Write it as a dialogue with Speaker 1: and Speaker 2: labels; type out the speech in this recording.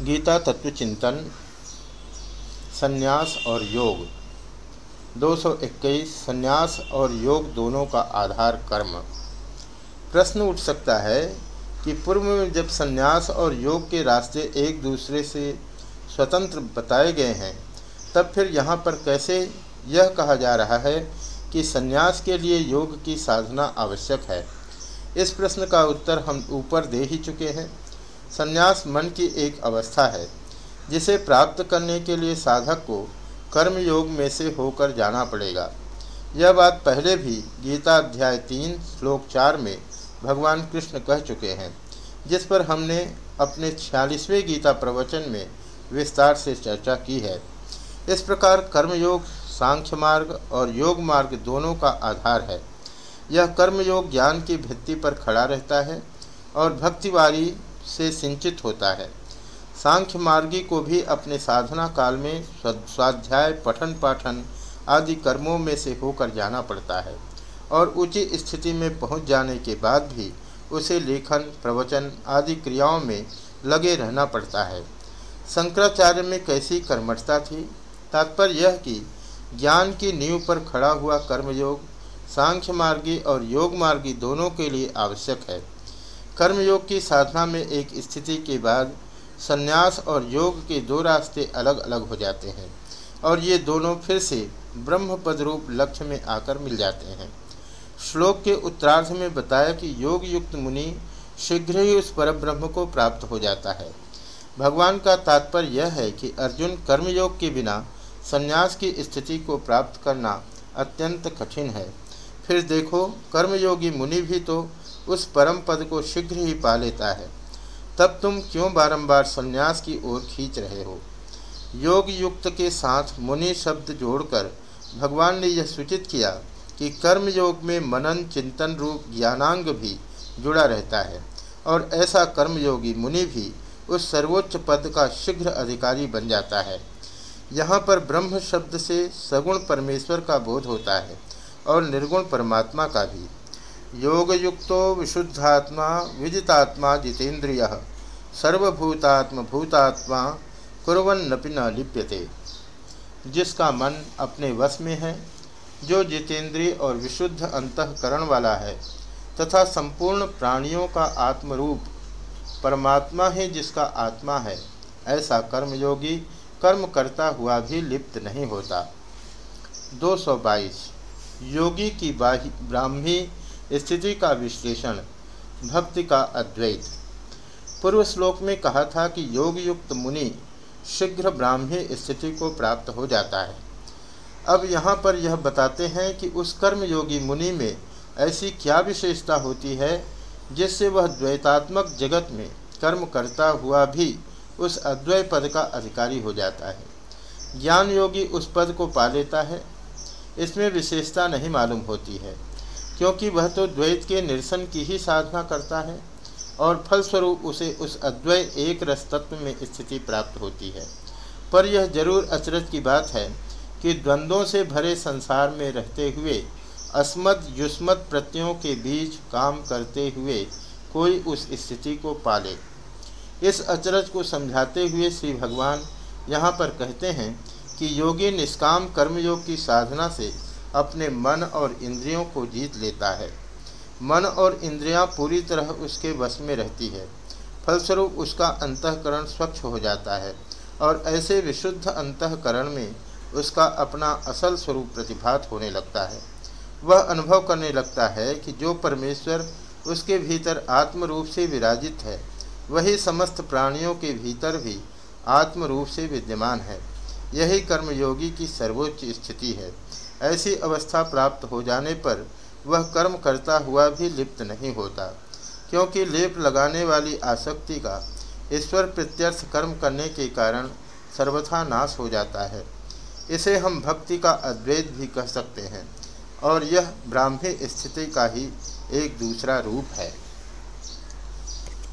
Speaker 1: गीता तत्व चिंतन, संन्यास और योग। 221 संन्यास और योग दोनों का आधार कर्म। प्रश्न उठ सकता है कि पूर्व में जब संन्यास और योग के रास्ते एक दूसरे से स्वतंत्र बताए गए हैं, तब फिर यहाँ पर कैसे यह कहा जा रहा है कि संन्यास के लिए योग की साधना आवश्यक है? इस प्रश्न का उत्तर हम ऊपर दे ही चुके हैं। संन्यास मन की एक अवस्था है, जिसे प्राप्त करने के लिए साधक को कर्म योग में से होकर जाना पड़ेगा। यह बात पहले भी गीता अध्याय तीन, श्लोक चार में भगवान कृष्ण कह चुके हैं, जिस पर हमने अपने छियालीसवें गीता प्रवचन में विस्तार से चर्चा की है। इस प्रकार कर्मयोग, सांख्य मार्ग और योग मार्ग दोनों का आधार है। यह कर्मयोग ज्ञान की भित्ति पर खड़ा रहता है और भक्तिवारी से सिंचित होता है। सांख्य मार्गी को भी अपने साधना काल में स्वाध्याय पठन पाठन आदि कर्मों में से होकर जाना पड़ता है और उचित स्थिति में पहुँच जाने के बाद भी उसे लेखन, प्रवचन आदि क्रियाओं में लगे रहना पड़ता है। शंकराचार्य में कैसी कर्मठता थी? तात्पर्य यह कि ज्ञान की नींव पर खड़ा हुआ कर्मयोग, सांख्य मार्गी और योग मार्गी दोनों के लिए आवश्यक है। कर्मयोग की साधना में एक स्थिति के बाद संन्यास और योग के दो रास्ते अलग अलग हो जाते हैं और ये दोनों फिर से ब्रह्म पद रूप लक्ष्य में आकर मिल जाते हैं। श्लोक के उत्तरार्ध में बताया कि योग युक्त मुनि शीघ्र ही उस पर ब्रह्म को प्राप्त हो जाता है। भगवान का तात्पर्य यह है कि अर्जुन कर्मयोग के बिना संन्यास की स्थिति को प्राप्त करना अत्यंत कठिन है। फिर देखो, कर्मयोगी मुनि भी तो उस परम पद को शीघ्र ही पा लेता है। तब तुम क्यों बारंबार संन्यास की ओर खींच रहे हो? योग युक्त के साथ मुनि शब्द जोड़कर भगवान ने यह सूचित किया कि कर्म योग में मनन, चिंतन रूप, ज्ञानांग भी जुड़ा रहता है और ऐसा कर्मयोगी मुनि भी उस सर्वोच्च पद का शीघ्र अधिकारी बन जाता है। यहाँ पर ब्रह्म शब्द से सगुण परमेश्वर का बोध होता है और निर्गुण परमात्मा का भी। योगयुक्तो विशुद्धात्मा विजितात्मा जितेन्द्रिय सर्वभूतात्म भूतात्मा कुरन्नपि न लिप्यते। जिसका मन अपने वश में है, जो जितेंद्रिय और विशुद्ध अंतकरण वाला है, तथा संपूर्ण प्राणियों का आत्मरूप परमात्मा ही जिसका आत्मा है, ऐसा कर्मयोगी कर्म करता हुआ भी लिप्त नहीं होता। 222 योगी की ब्राह्मी स्थिति का विश्लेषण, भक्ति का अद्वैत। पूर्व श्लोक में कहा था कि योग युक्त मुनि शीघ्र ब्राह्मी स्थिति को प्राप्त हो जाता है। अब यहाँ पर यह बताते हैं कि उस कर्म योगी मुनि में ऐसी क्या विशेषता होती है, जिससे वह द्वैतात्मक जगत में कर्म करता हुआ भी उस अद्वैत पद का अधिकारी हो जाता है। ज्ञान योगी उस पद को पा लेता है। इसमें विशेषता नहीं मालूम होती है। क्योंकि वह तो द्वैत के निरसन की ही साधना करता है और फलस्वरूप उसे उस अद्वैत एक रस तत्व में स्थिति प्राप्त होती है। पर यह ज़रूर अचरज की बात है कि द्वंद्वों से भरे संसार में रहते हुए, अस्मद युष्मत प्रत्ययों के बीच काम करते हुए कोई उस स्थिति को पाले। इस अचरज को समझाते हुए श्री भगवान यहाँ पर कहते हैं कि योगी निष्काम कर्मयोग की साधना से अपने मन और इंद्रियों को जीत लेता है। मन और इंद्रियाँ पूरी तरह उसके वश में रहती है। फलस्वरूप उसका अंतकरण स्वच्छ हो जाता है और ऐसे विशुद्ध अंतकरण में उसका अपना असल स्वरूप प्रतिभात होने लगता है। वह अनुभव करने लगता है कि जो परमेश्वर उसके भीतर आत्म रूप से विराजित है, वही समस्त प्राणियों के भीतर भी आत्म रूप से विद्यमान है। यही कर्मयोगी की सर्वोच्च स्थिति है। ऐसी अवस्था प्राप्त हो जाने पर वह कर्म करता हुआ भी लिप्त नहीं होता, क्योंकि लेप लगाने वाली आसक्ति का ईश्वर प्रत्यर्थ कर्म करने के कारण सर्वथा नाश हो जाता है। इसे हम भक्ति का अद्वैत भी कह सकते हैं, और यह ब्राह्मी स्थिति का ही एक दूसरा रूप है।